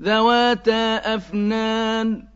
ذَوَاتَا أَفْنَانٍ